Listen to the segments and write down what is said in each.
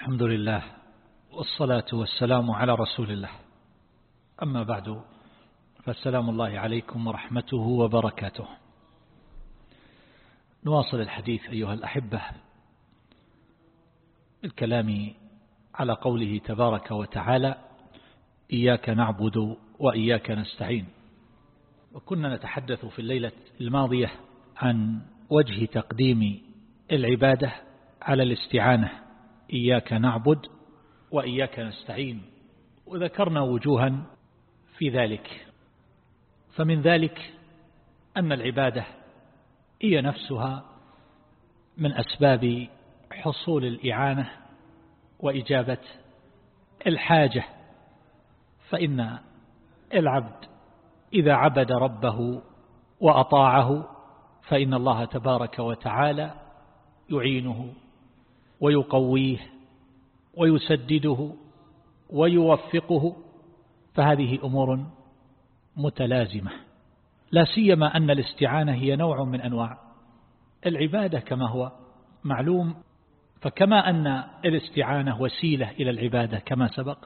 الحمد لله والصلاة والسلام على رسول الله. أما بعد فالسلام الله عليكم ورحمته وبركاته. نواصل الحديث أيها الأحبة الكلام على قوله تبارك وتعالى إياك نعبد وإياك نستعين. وكنا نتحدث في الليلة الماضية عن وجه تقديم العبادة على الاستعانة. إياك نعبد وإياك نستعين وذكرنا وجوها في ذلك. فمن ذلك أن العبادة هي نفسها من أسباب حصول الإعانة وإجابة الحاجة. فإن العبد إذا عبد ربه وأطاعه فإن الله تبارك وتعالى يعينه ويقويه ويسدده ويوفقه فهذه أمور متلازمة. لا سيما أن الاستعانة هي نوع من أنواع العبادة كما هو معلوم. فكما أن الاستعانة وسيلة إلى العبادة كما سبق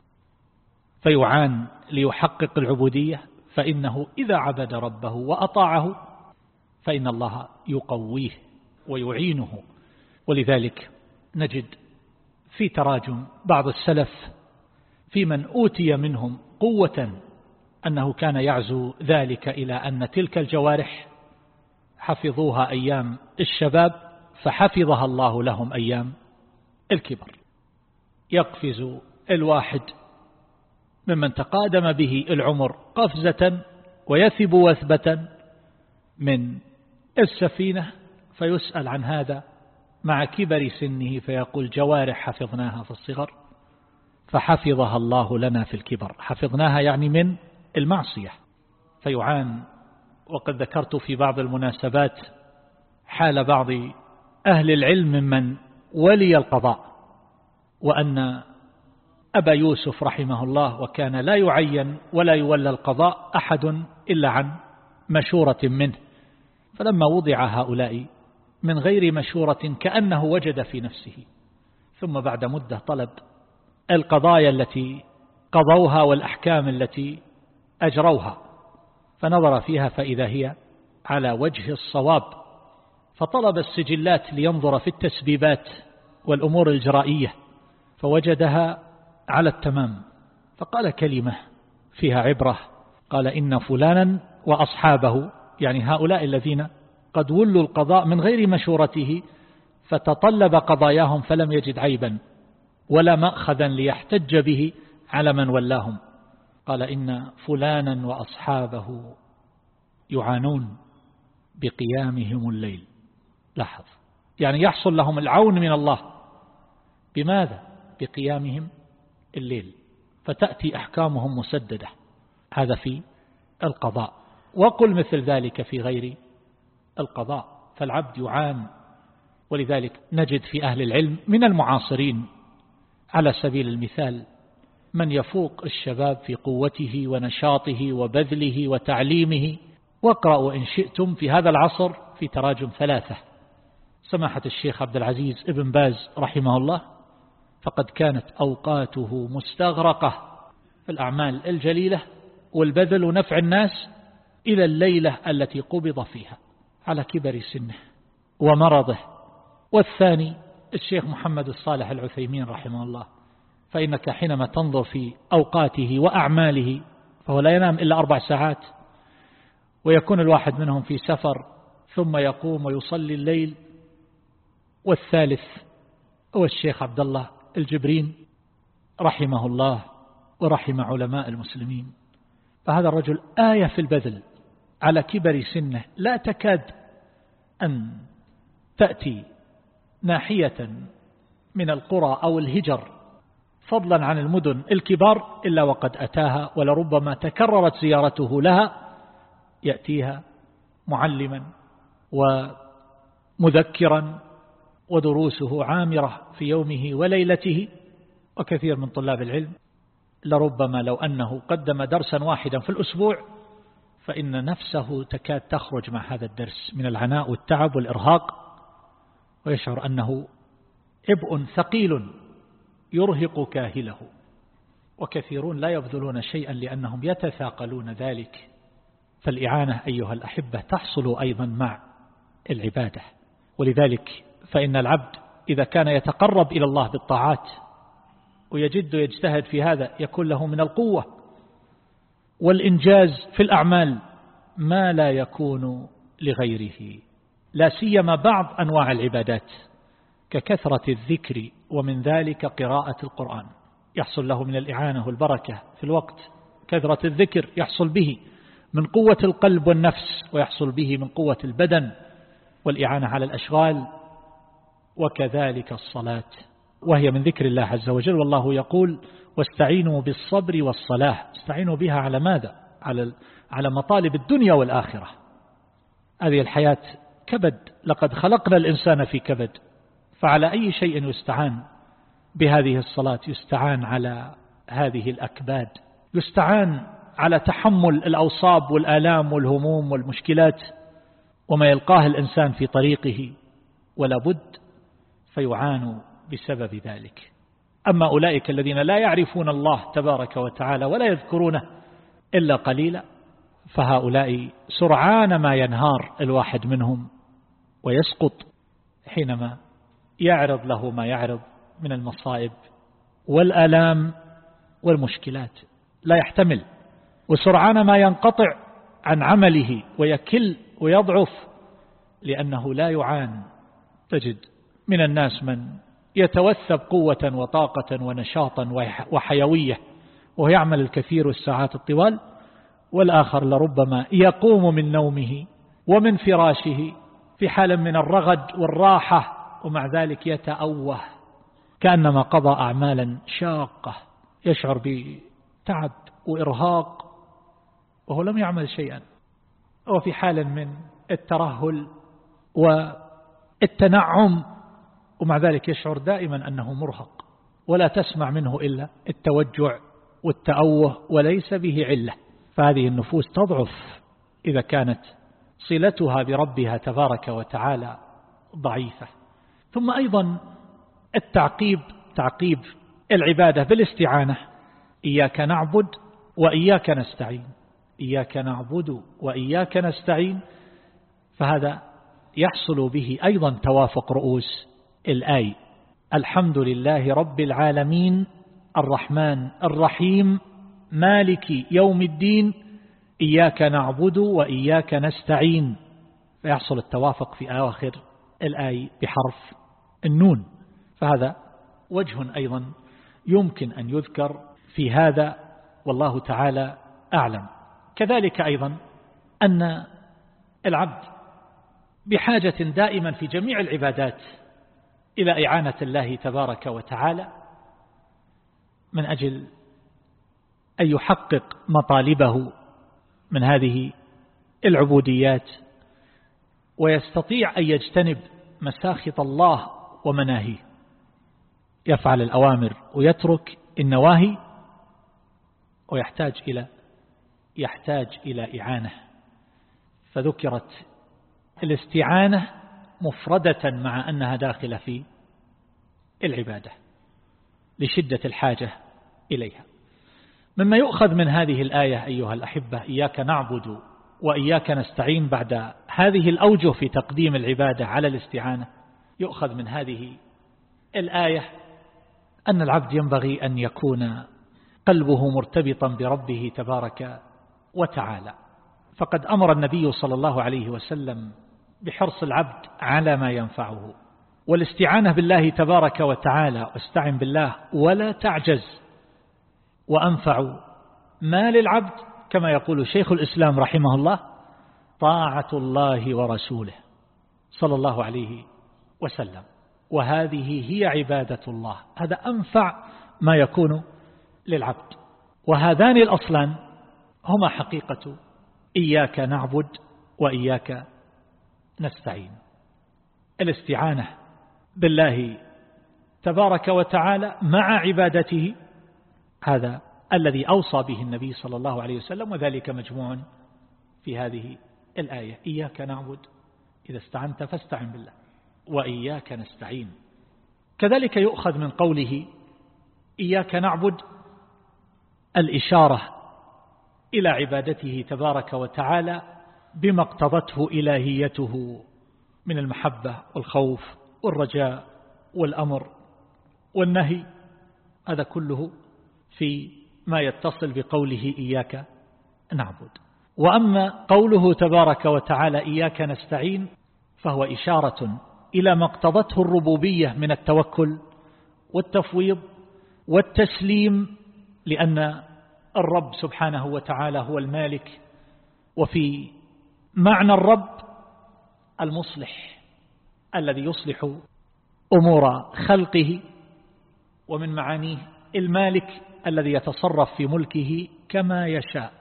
فيعان ليحقق العبودية. فإنه إذا عبد ربه وأطاعه فإن الله يقويه ويعينه. ولذلك نجد في تراجم بعض السلف في من أوتي منهم قوة أنه كان يعزو ذلك إلى أن تلك الجوارح حفظوها أيام الشباب فحفظها الله لهم أيام الكبر. يقفز الواحد ممن تقادم به العمر قفزة ويثب وثبة من السفينة فيسأل عن هذا مع كبر سنه فيقول جوارح حفظناها في الصغر فحفظها الله لنا في الكبر. حفظناها يعني من المعصية. فيعان وقد ذكرت في بعض المناسبات حال بعض أهل العلم ممن ولي القضاء وأن أبا يوسف رحمه الله وكان لا يعين ولا يولى القضاء أحد إلا عن مشورة منه. فلما وضع هؤلاء من غير مشورة كأنه وجد في نفسه. ثم بعد مدة طلب القضايا التي قضوها والأحكام التي أجروها فنظر فيها فإذا هي على وجه الصواب. فطلب السجلات لينظر في التسبيبات والأمور الجرائية فوجدها على التمام. فقال كلمة فيها عبرة قال إن فلانا وأصحابه يعني هؤلاء الذين قد ولوا القضاء من غير مشورته فتطلب قضاياهم فلم يجد عيبا ولا مأخذا ليحتج به على من ولاهم. قال إن فلانا وأصحابه يعانون بقيامهم الليل. لاحظ. يعني يحصل لهم العون من الله. بماذا؟ بقيامهم الليل. فتأتي أحكامهم مسددة. هذا في القضاء. وقل مثل ذلك في غير القضاء فالعبد يعان. ولذلك نجد في أهل العلم من المعاصرين. على سبيل المثال من يفوق الشباب في قوته ونشاطه وبذله وتعليمه. واقرأوا إن شئتم في هذا العصر في تراجم ثلاثة. سماحة الشيخ عبد العزيز ابن باز رحمه الله فقد كانت أوقاته مستغرقة. في الأعمال الجليلة والبذل ونفع الناس إلى الليلة التي قبض فيها. على كبر سنه ومرضه. والثاني الشيخ محمد الصالح العثيمين رحمه الله. فإنك حينما تنظر في أوقاته وأعماله فهو لا ينام إلا أربع ساعات ويكون الواحد منهم في سفر ثم يقوم ويصلي الليل. والثالث هو الشيخ عبد الله الجبرين رحمه الله ورحم علماء المسلمين. فهذا الرجل آية في البذل على كبر سنه لا تكاد أن تأتي ناحية من القرى أو الهجر فضلا عن المدن الكبار إلا وقد أتاها ولربما تكررت زيارته لها يأتيها معلما ومذكرا ودروسه عامرة في يومه وليلته وكثير من طلاب العلم لربما لو أنه قدم درسا واحدا في الأسبوع فإن نفسه تكاد تخرج مع هذا الدرس من العناء والتعب والإرهاق ويشعر أنه عبء ثقيل يرهق كاهله. وكثيرون لا يبذلون شيئا لأنهم يتثاقلون ذلك. فالإعانة أيها الأحبة تحصل أيضا مع العبادة. ولذلك فإن العبد إذا كان يتقرب إلى الله بالطاعات ويجد يجتهد في هذا يكون له من القوة. والإنجاز في الأعمال ما لا يكون لغيره لا سيما بعض أنواع العبادات ككثرة الذكر ومن ذلك قراءة القرآن. يحصل له من الإعانة والبركة في الوقت. كثرة الذكر يحصل به من قوة القلب والنفس ويحصل به من قوة البدن والإعانة على الأشغال. وكذلك الصلاة وهي من ذكر الله عز وجل. والله يقول واستعينوا بالصبر والصلاة استعينوا بها على ماذا؟ على على مطالب الدنيا والآخرة. هذه الحياة كبد. لقد خلقنا الإنسان في كبد. فعلى أي شيء يستعان بهذه الصلاة؟ يستعان على هذه الأكباد. يستعان على تحمل الأوصاب والآلام والهموم والمشكلات. وما يلقاه الإنسان في طريقه ولا بد فيعانوا بسبب ذلك. أما أولئك الذين لا يعرفون الله تبارك وتعالى ولا يذكرونه إلا قليلا فهؤلاء سرعان ما ينهار الواحد منهم ويسقط حينما يعرض له ما يعرض من المصائب والآلام والمشكلات. لا يحتمل وسرعان ما ينقطع عن عمله ويكل ويضعف لأنه لا يعان. تجد من الناس من يتوثب قوة وطاقة ونشاطا وحيوية وهو يعمل الكثير الساعات الطوال والآخر لربما يقوم من نومه ومن فراشه في حال من الرغد والراحة ومع ذلك يتأوه كأنما قضى أعمالا شاقة يشعر بتعب وإرهاق وهو لم يعمل شيئا هو في حال من الترهل والتنعم. ومع ذلك يشعر دائما أنه مرهق ولا تسمع منه إلا التوجع والتأوه وليس به علة. فهذه النفوس تضعف إذا كانت صلتها بربها تبارك وتعالى ضعيفة. ثم أيضا التعقيب تعقيب العبادة بالاستعانة. إياك نعبد وإياك نستعين. إياك نعبد وإياك نستعين. فهذا يحصل به أيضا توافق رؤوس الآي. الحمد لله رب العالمين الرحمن الرحيم مالك يوم الدين إياك نعبد وإياك نستعين. فيحصل التوافق في آخر الآي بحرف النون. فهذا وجه أيضا يمكن أن يذكر في هذا والله تعالى أعلم. كذلك أيضا أن العبد بحاجة دائما في جميع العبادات إلى إعانة الله تبارك وتعالى من أجل أن يحقق مطالبه من هذه العبوديات ويستطيع أن يجتنب مساخط الله ومناهيه. يفعل الأوامر ويترك النواهي ويحتاج إلى يحتاج إلى إعانة. فذكرت الاستعانة مفردة مع أنها داخلة في العبادة لشدة الحاجة إليها. مما يؤخذ من هذه الآية أيها الأحبة إياك نعبد وإياك نستعين بعد هذه الأوجه في تقديم العبادة على الاستعانة يؤخذ من هذه الآية أن العبد ينبغي أن يكون قلبه مرتبطا بربه تبارك وتعالى. فقد أمر النبي صلى الله عليه وسلم بحرص العبد على ما ينفعه. والاستعانة بالله تبارك وتعالى واستعن بالله ولا تعجز. وأنفع ما للعبد كما يقول شيخ الإسلام رحمه الله طاعة الله ورسوله صلى الله عليه وسلم. وهذه هي عبادة الله. هذا أنفع ما يكون للعبد. وهذان الأصلان هما حقيقة إياك نعبد وإياك نستعين. الاستعانة بالله تبارك وتعالى مع عبادته هذا الذي أوصى به النبي صلى الله عليه وسلم وذلك مجموع في هذه الآية. إياك نعبد إذا استعنت فاستعن بالله وإياك نستعين. كذلك يؤخذ من قوله إياك نعبد الإشارة إلى عبادته تبارك وتعالى بما اقتضته إلهيته من المحبة والخوف والرجاء والأمر والنهي هذا كله في ما يتصل بقوله إياك نعبد. وأما قوله تبارك وتعالى إياك نستعين فهو إشارة إلى ما اقتضته الربوبية من التوكل والتفويض والتسليم لأن الرب سبحانه وتعالى هو المالك وفي معنى الرب المصلح الذي يصلح أمور خلقه ومن معانيه. المالك الذي يتصرف في ملكه كما يشاء.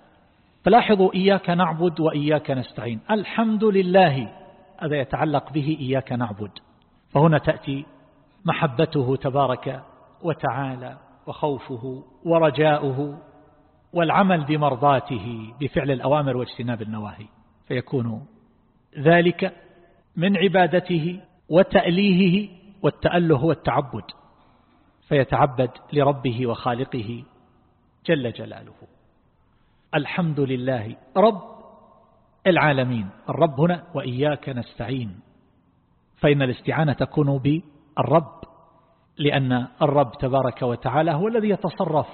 فلاحظوا إياك نعبد وإياك نستعين. الحمد لله هذا يتعلق به إياك نعبد. فهنا تأتي محبته تبارك وتعالى وخوفه ورجاؤه والعمل بمرضاته بفعل الأوامر واجتناب النواهي. فيكون ذلك من عبادته وتأليهه والتأله والتعبد فيتعبد لربه وخالقه جل جلاله. الحمد لله رب العالمين الرب هنا وإياك نستعين فإن الاستعانة تكون بالرب لأن الرب تبارك وتعالى هو الذي يتصرف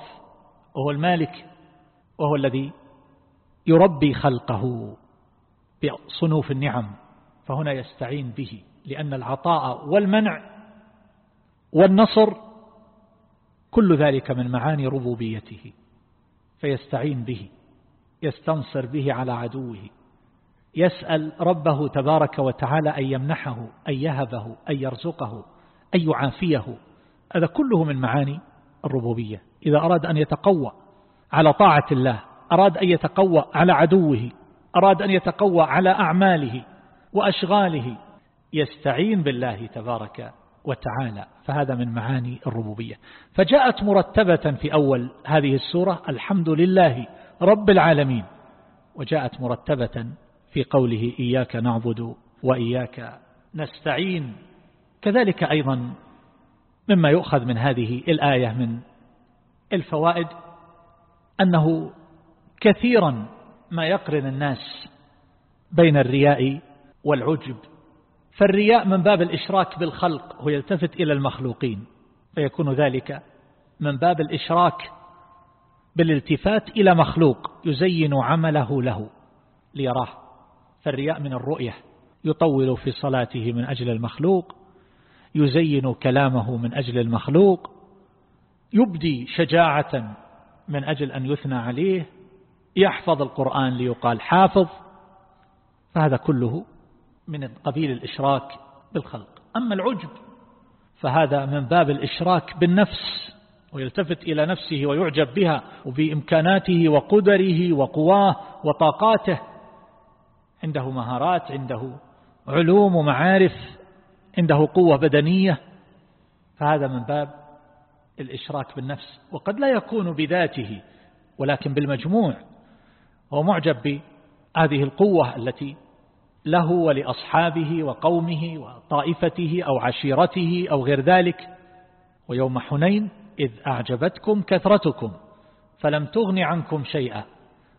وهو المالك وهو الذي يربي خلقه. بصنوف النعم فهنا يستعين به لأن العطاء والمنع والنصر كل ذلك من معاني ربوبيته فيستعين به يستنصر به على عدوه يسأل ربه تبارك وتعالى أن يمنحه أن يهبه أن يرزقه أن يعافيه هذا كله من معاني الربوبية. إذا أراد أن يتقوى على طاعة الله أراد أن يتقوى على عدوه أراد أن يتقوى على أعماله وأشغاله يستعين بالله تبارك وتعالى. فهذا من معاني الربوبية. فجاءت مرتبة في أول هذه السورة الحمد لله رب العالمين. وجاءت مرتبة في قوله إياك نعبد وإياك نستعين. كذلك أيضا مما يؤخذ من هذه الآية من الفوائد أنه كثيرا ما يقرن الناس بين الرياء والعجب. فالرياء من باب الإشراك بالخلق هو يلتفت إلى المخلوقين فيكون ذلك من باب الإشراك بالالتفات إلى مخلوق يزين عمله له ليراه. فالرياء من الرؤية يطول في صلاته من أجل المخلوق يزين كلامه من أجل المخلوق يبدي شجاعة من أجل أن يثنى عليه يحفظ القرآن ليقال حافظ فهذا كله من قبيل الإشراك بالخلق. أما العجب فهذا من باب الإشراك بالنفس ويلتفت إلى نفسه ويعجب بها وبإمكاناته وقدره وقواه وطاقاته. عنده مهارات عنده علوم ومعارف عنده قوة بدنية فهذا من باب الإشراك بالنفس. وقد لا يكون بذاته ولكن بالمجموع. هو معجب بهذه القوة التي له ولأصحابه وقومه وطائفته أو عشيرته أو غير ذلك. ويوم حنين إذ أعجبتكم كثرتكم فلم تغن عنكم شيئا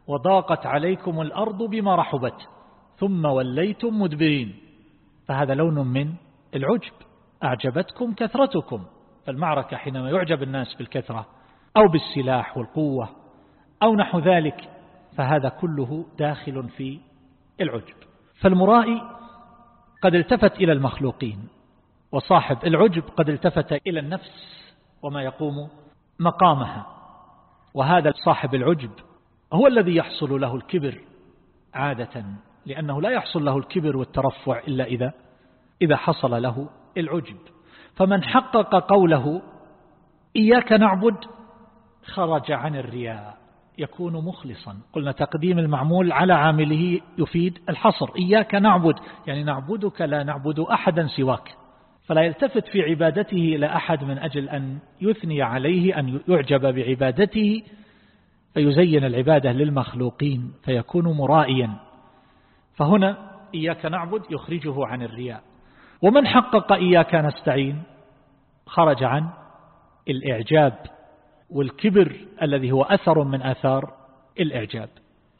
وضاقت عليكم الأرض بما رحبت ثم وليتم مدبرين. فهذا لون من العجب أعجبتكم كثرتكم. فالمعركة حينما يعجب الناس بالكثرة أو بالسلاح والقوة أو نحو ذلك فهذا كله داخل في العجب. فالمرائي قد التفت إلى المخلوقين وصاحب العجب قد التفت إلى النفس وما يقوم مقامها. وهذا صاحب العجب هو الذي يحصل له الكبر عادة لأنه لا يحصل له الكبر والترفع إلا إذا إذا حصل له العجب. فمن حقق قوله إياك نعبد خرج عن الرياء. يكون مخلصا. قلنا تقديم المعمول على عامله يفيد الحصر. إياك نعبد يعني نعبدك لا نعبد أحدا سواك. فلا يلتفت في عبادته إلى أحد من أجل أن يثني عليه أن يعجب بعبادته فيزين العبادة للمخلوقين فيكون مرائيا. فهنا إياك نعبد يخرجه عن الرياء. ومن حقق إياك نستعين؟ خرج عن الإعجاب. والكبر الذي هو أثر من أثار الإعجاب.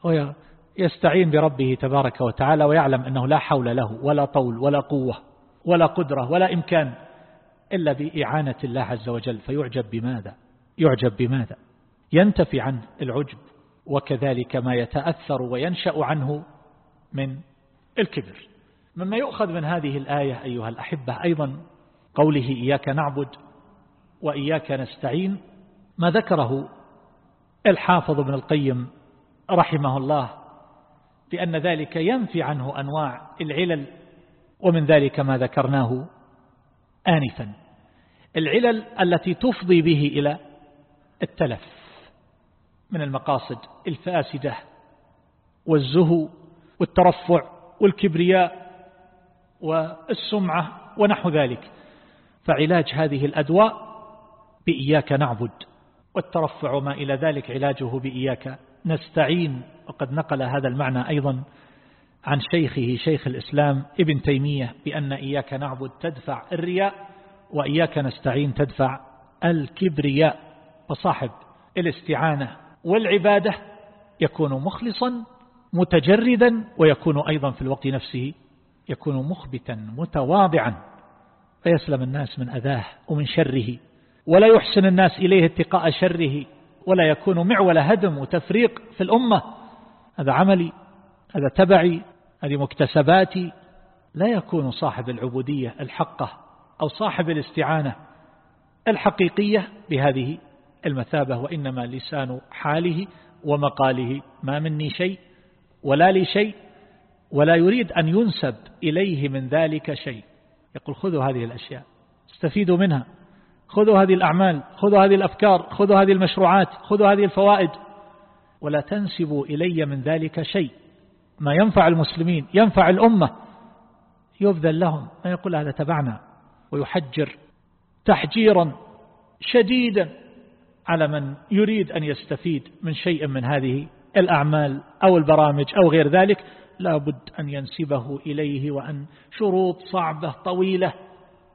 هو يستعين بربه تبارك وتعالى ويعلم أنه لا حول له ولا طول ولا قوة ولا قدرة ولا إمكان إلا بإعانة الله عز وجل. فيعجب بماذا؟ يعجب بماذا؟ ينتفي عنه العجب وكذلك ما يتأثر وينشأ عنه من الكبر. مما يؤخذ من هذه الآية أيها الأحبة أيضا قوله إياك نعبد وإياك نستعين ما ذكره الحافظ ابن القيم رحمه الله بأن ذلك ينفي عنه أنواع العلل ومن ذلك ما ذكرناه آنفا. العلل التي تفضي به إلى التلف من المقاصد الفاسدة والزهو والترفع والكبرياء والسمعة ونحو ذلك. فعلاج هذه الأدواء بإياك نعبد. والترفع ما إلى ذلك علاجه بإياك. نستعين وقد نقل هذا المعنى أيضا عن شيخه شيخ الإسلام ابن تيمية بأن إياك نعبد تدفع الرياء وإياك نستعين تدفع الكبرياء. وصاحب الاستعانة والعبادة يكون مخلصا متجردا ويكون أيضا في الوقت نفسه يكون مخبتا متواضعا. فيسلم الناس من أذاه ومن شره. ولا يحسن الناس إليه اتقاء شره ولا يكون معول هدم وتفريق في الأمة. هذا عملي هذا تبعي هذه مكتسباتي. لا يكون صاحب العبودية الحقة أو صاحب الاستعانة الحقيقية بهذه المثابة وإنما لسان حاله ومقاله. ما مني شيء ولا لي شيء ولا يريد أن ينسب إليه من ذلك شيء. يقول خذوا هذه الأشياء استفيدوا منها. خذوا هذه الأعمال خذوا هذه الأفكار خذوا هذه المشروعات خذوا هذه الفوائد. ولا تنسبوا إلي من ذلك شيء. ما ينفع المسلمين ينفع الأمة. يبذل لهم ما يقول هذا تبعنا. ويحجر تحجيرا شديدا على من يريد أن يستفيد من شيء من هذه الأعمال أو البرامج أو غير ذلك. لا بد أن ينسبه إليه وأن شروط صعبة طويلة.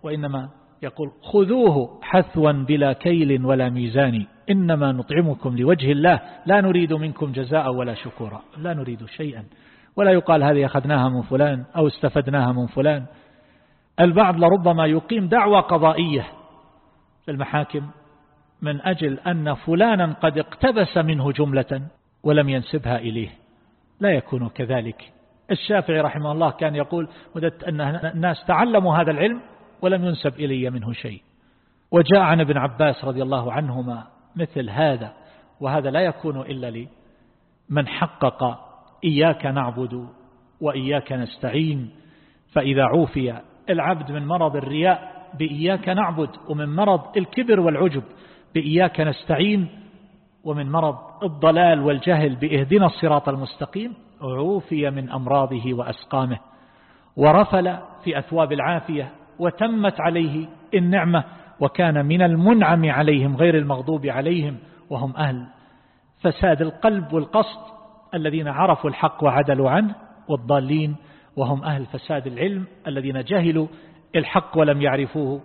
وإنما يقول خذوه حثوا بلا كيل ولا ميزان. إنما نطعمكم لوجه الله. لا نريد منكم جزاء ولا شكورا. لا نريد شيئا. ولا يقال هذه أخذناها من فلان أو استفدناها من فلان. البعض لربما يقيم دعوة قضائية في المحاكم من أجل أن فلانا قد اقتبس منه جملة ولم ينسبها إليه. لا يكون كذلك. الشافعي رحمه الله كان يقول وددت أن الناس تعلموا هذا العلم ولم ينسب إلي منه شيء. وجاء عن ابن عباس رضي الله عنهما مثل هذا وهذا لا يكون إلا لمن حقق إياك نعبد وإياك نستعين. فإذا عوفي العبد من مرض الرياء بإياك نعبد ومن مرض الكبر والعجب بإياك نستعين ومن مرض الضلال والجهل بإهدنا الصراط المستقيم عوفي من أمراضه وأسقامه. ورفل في أثواب العافية وتمت عليه النعمة وكان من المنعم عليهم غير المغضوب عليهم وهم أهل. فساد القلب والقصد الذين عرفوا الحق وعدلوا عنه والضالين وهم أهل فساد العلم الذين جهلوا الحق ولم يعرفوه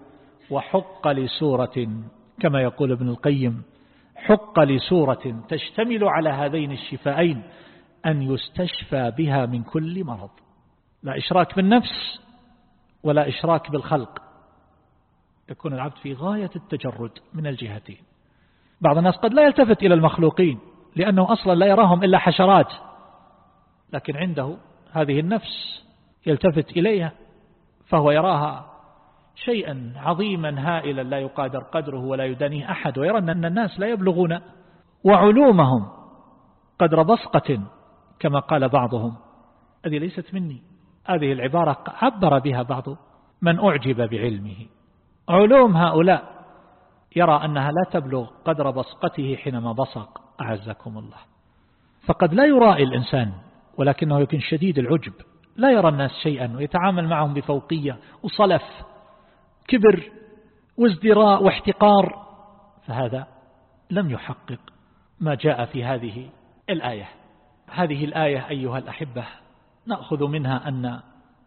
وحق لسورة كما يقول ابن القيم حق لسورة تشتمل على هذين الشفائين أن يستشفى بها من كل مرض. لا إشراك بالنفس ولا إشراك بالخلق. يكون العبد في غاية التجرد من الجهتين. بعض الناس قد لا يلتفت إلى المخلوقين لأنه أصلا لا يراهم إلا حشرات. لكن عنده هذه النفس يلتفت إليها فهو يراها شيئا عظيما هائلا لا يقادر قدره ولا يدانيه أحد ويرى أن الناس لا يبلغون. وعلومهم قدر بصقة كما قال بعضهم. هذه ليست مني. هذه العبارة عبر بها بعض من أعجب بعلمه. علوم هؤلاء يرى أنها لا تبلغ قدر بصقته حينما بصق أعزكم الله. فقد لا يرائي الإنسان ولكنه يكون شديد العجب. لا يرى الناس شيئا ويتعامل معهم بفوقية وصلف كبر وازدراء واحتقار. فهذا لم يحقق ما جاء في هذه الآية. هذه الآية أيها الأحبة. نأخذ منها أن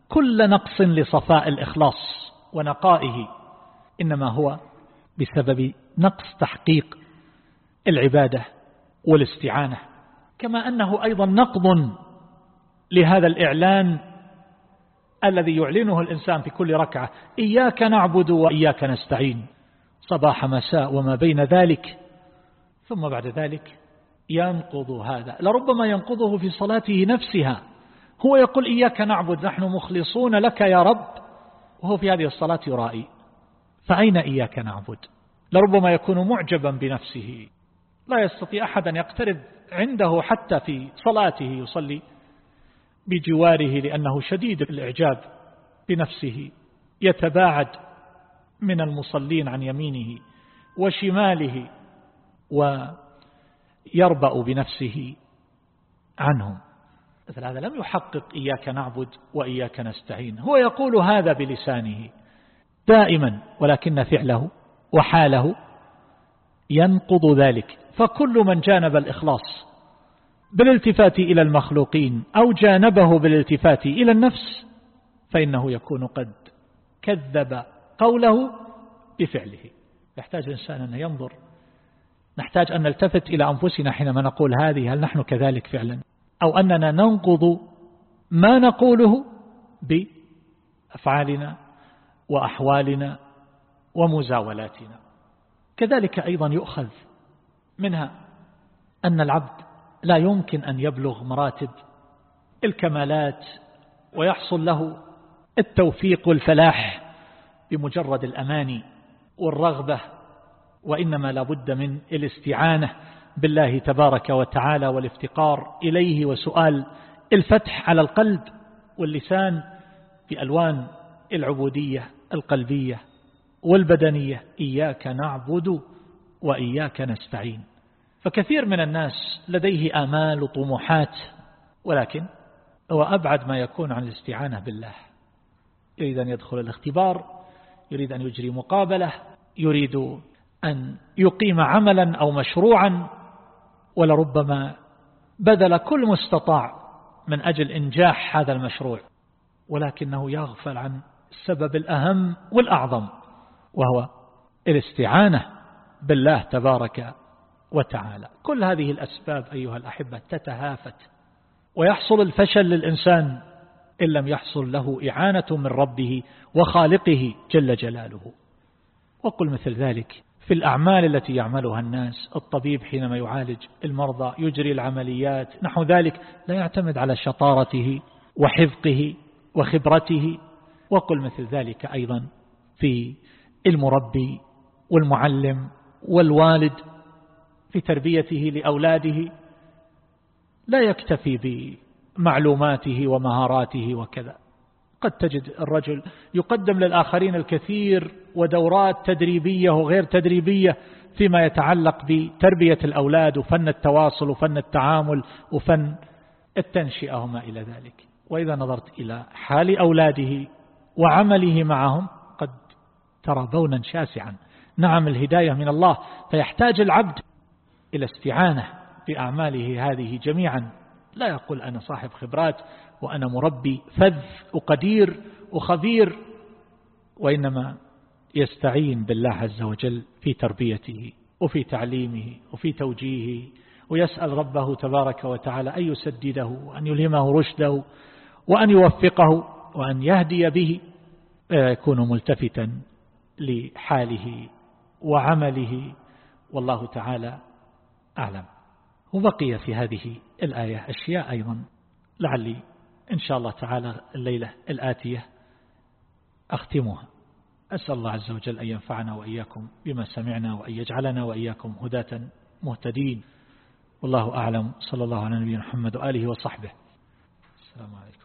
كل نقص لصفاء الإخلاص ونقائه إنما هو بسبب نقص تحقيق العبادة والاستعانة. كما أنه أيضا نقض لهذا الإعلان الذي يعلنه الإنسان في كل ركعة إياك نعبد وإياك نستعين. صباح مساء وما بين ذلك. ثم بعد ذلك ينقض هذا. لربما ينقضه في صلاته نفسها. هو يقول إياك نعبد نحن مخلصون لك يا رب. وهو في هذه الصلاة يرائي فأين إياك نعبد؟ لربما يكون معجبا بنفسه. لا يستطيع أحد أن يقترب عنده حتى في صلاته يصلي بجواره لأنه شديد الإعجاب بنفسه. يتباعد من المصلين عن يمينه وشماله ويربأ بنفسه عنهم. مثل هذا لم يحقق إياك نعبد وإياك نستعين. هو يقول هذا بلسانه دائما ولكن فعله وحاله ينقض ذلك. فكل من جانب الإخلاص بالالتفات إلى المخلوقين أو جانبه بالالتفات إلى النفس فإنه يكون قد كذب قوله بفعله. يحتاج الإنسان أن ينظر. نحتاج أن نلتفت إلى أنفسنا حينما نقول هذه هل نحن كذلك فعلا؟ أو أننا ننقض ما نقوله بأفعالنا وأحوالنا ومزاولاتنا. كذلك أيضا يؤخذ منها أن العبد لا يمكن أن يبلغ مراتب الكمالات ويحصل له التوفيق والفلاح بمجرد الأماني والرغبة وإنما لابد من الاستعانة بالله تبارك وتعالى والافتقار إليه وسؤال الفتح على القلب واللسان في ألوان العبودية القلبية والبدنية إياك نعبد وإياك نستعين. فكثير من الناس لديه آمال وطموحات ولكن هو أبعد ما يكون عن الاستعانة بالله. يريد أن يدخل الاختبار يريد أن يجري مقابلة يريد أن يقيم عملا أو مشروعا ولربما بذل كل مستطاع من أجل إنجاح هذا المشروع ولكنه يغفل عن السبب الأهم والأعظم وهو الاستعانة بالله تبارك وتعالى. كل هذه الأسباب أيها الأحبة تتهافت ويحصل الفشل للإنسان إن لم يحصل له إعانة من ربه وخالقه جل جلاله. وقل مثل ذلك في الأعمال التي يعملها الناس الطبيب حينما يعالج المرضى يجري العمليات نحو ذلك لا يعتمد على شطارته وحفظه وخبرته وقل مثل ذلك أيضا في المربي والمعلم والوالد في تربيته لأولاده لا يكتفي بمعلوماته ومهاراته وكذا. قد تجد الرجل يقدم للآخرين الكثير ودورات تدريبية وغير تدريبية فيما يتعلق بتربية الأولاد وفن التواصل وفن التعامل وفن التنشئة وما إلى ذلك. وإذا نظرت إلى حال أولاده وعمله معهم قد ترى بونا شاسعا. نعم الهداية من الله فيحتاج العبد إلى استعانة بأعماله هذه جميعا. لا يقول أنا صاحب خبرات وأنا مربي فذ وقدير وخبير وإنما يستعين بالله عز وجل في تربيته وفي تعليمه وفي توجيهه ويسأل ربه تبارك وتعالى أن يسدده وأن يلهمه رشده وأن يوفقه وأن يهدي به ويكون ملتفتا لحاله وعمله. والله تعالى أعلم. وبقي في هذه الآية أشياء أيضا لعلي إن شاء الله تعالى الليلة الآتية أختمها. أسأل الله عز وجل أن ينفعنا وإياكم بما سمعنا وأن يجعلنا وإياكم هداة مهتدين. والله أعلم. صلى الله على نبينا محمد وآله وصحبه. السلام عليكم.